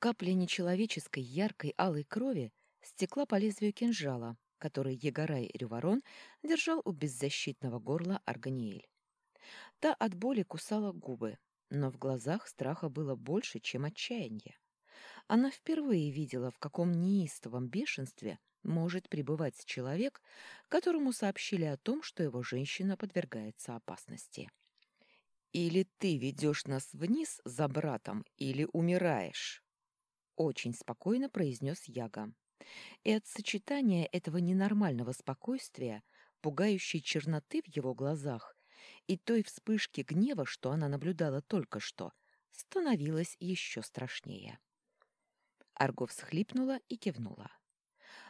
Капля нечеловеческой яркой алой крови стекла по лезвию кинжала, который Егорай Рюворон держал у беззащитного горла Арганиэль. Та от боли кусала губы, но в глазах страха было больше, чем отчаяния. Она впервые видела, в каком неистовом бешенстве может пребывать человек, которому сообщили о том, что его женщина подвергается опасности. «Или ты ведешь нас вниз за братом, или умираешь», очень спокойно произнес Яга. И от сочетания этого ненормального спокойствия, пугающей черноты в его глазах и той вспышки гнева, что она наблюдала только что, становилось еще страшнее. Арго всхлипнула и кивнула.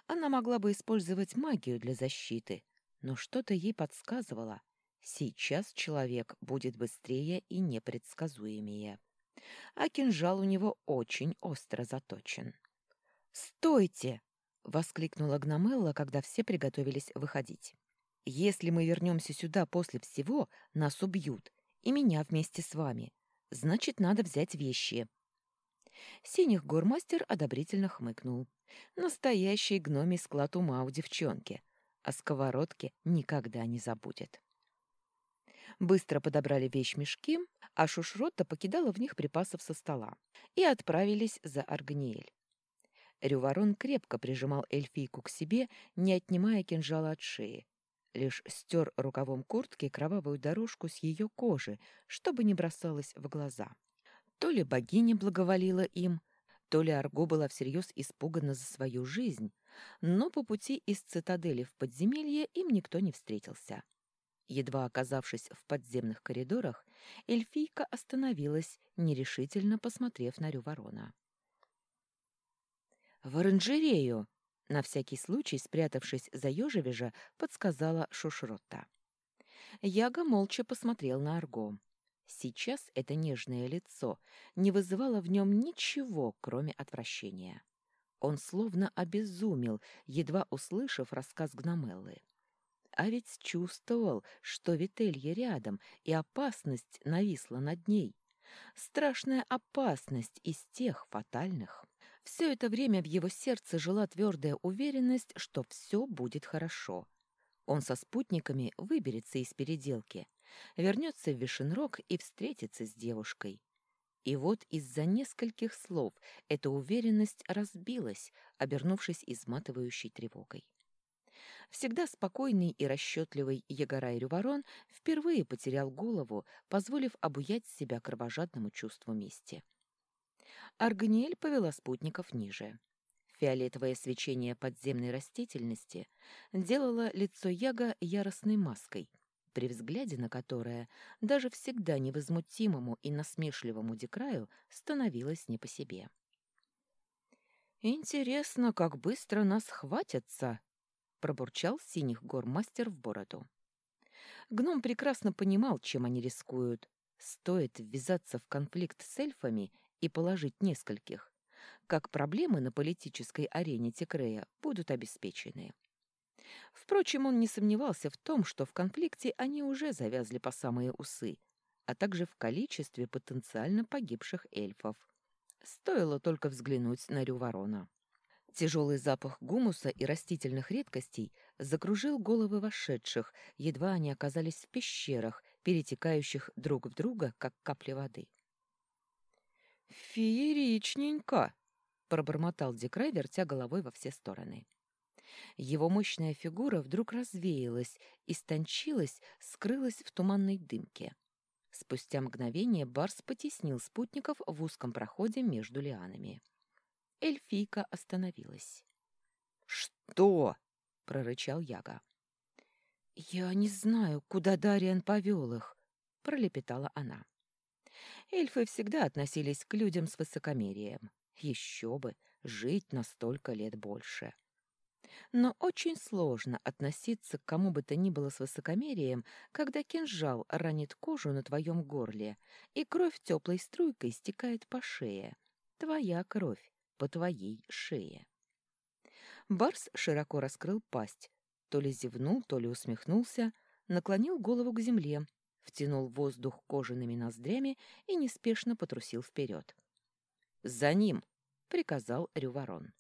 Она могла бы использовать магию для защиты, но что-то ей подсказывало. Сейчас человек будет быстрее и непредсказуемее а кинжал у него очень остро заточен. «Стойте!» — воскликнула Гномелла, когда все приготовились выходить. «Если мы вернемся сюда после всего, нас убьют, и меня вместе с вами. Значит, надо взять вещи». Синих гормастер одобрительно хмыкнул. Настоящий гномий склад ума у девчонки, а сковородки никогда не забудет. Быстро подобрали вещмешки, а Шушротта покидала в них припасов со стола, и отправились за Аргниель. Рюворон крепко прижимал эльфийку к себе, не отнимая кинжала от шеи. Лишь стер рукавом куртки кровавую дорожку с ее кожи, чтобы не бросалось в глаза. То ли богиня благоволила им, то ли Арго была всерьез испугана за свою жизнь, но по пути из цитадели в подземелье им никто не встретился. Едва оказавшись в подземных коридорах, эльфийка остановилась, нерешительно посмотрев на Рюворона. «В оранжерею!» — на всякий случай, спрятавшись за ежевежа, подсказала Шушротта. Яга молча посмотрел на Арго. Сейчас это нежное лицо не вызывало в нем ничего, кроме отвращения. Он словно обезумел, едва услышав рассказ Гномеллы. А ведь чувствовал, что Вителья рядом, и опасность нависла над ней. Страшная опасность из тех фатальных. Все это время в его сердце жила твердая уверенность, что все будет хорошо. Он со спутниками выберется из переделки, вернется в Вишенрог и встретится с девушкой. И вот из-за нескольких слов эта уверенность разбилась, обернувшись изматывающей тревогой. Всегда спокойный и расчетливый Егорай Рюворон впервые потерял голову, позволив обуять себя кровожадному чувству мести. Арганиэль повела спутников ниже. Фиолетовое свечение подземной растительности делало лицо Яга яростной маской, при взгляде на которое даже всегда невозмутимому и насмешливому Декраю становилось не по себе. «Интересно, как быстро нас хватятся!» Пробурчал синих гор мастер в бороду. Гном прекрасно понимал, чем они рискуют. Стоит ввязаться в конфликт с эльфами и положить нескольких, как проблемы на политической арене Текрея будут обеспечены. Впрочем, он не сомневался в том, что в конфликте они уже завязли по самые усы, а также в количестве потенциально погибших эльфов. Стоило только взглянуть на Рюворона. Тяжелый запах гумуса и растительных редкостей закружил головы вошедших, едва они оказались в пещерах, перетекающих друг в друга, как капли воды. «Фееричненько!» — пробормотал Дикрай, вертя головой во все стороны. Его мощная фигура вдруг развеялась, истончилась, скрылась в туманной дымке. Спустя мгновение Барс потеснил спутников в узком проходе между лианами. Эльфийка остановилась. «Что?» — прорычал Яга. «Я не знаю, куда Дариан повел их», — пролепетала она. Эльфы всегда относились к людям с высокомерием. Еще бы, жить на столько лет больше. Но очень сложно относиться к кому бы то ни было с высокомерием, когда кинжал ранит кожу на твоем горле, и кровь теплой струйкой стекает по шее. Твоя кровь, по твоей шее. Барс широко раскрыл пасть, то ли зевнул, то ли усмехнулся, наклонил голову к земле, втянул воздух кожаными ноздрями и неспешно потрусил вперед. «За ним!» — приказал Рюворон.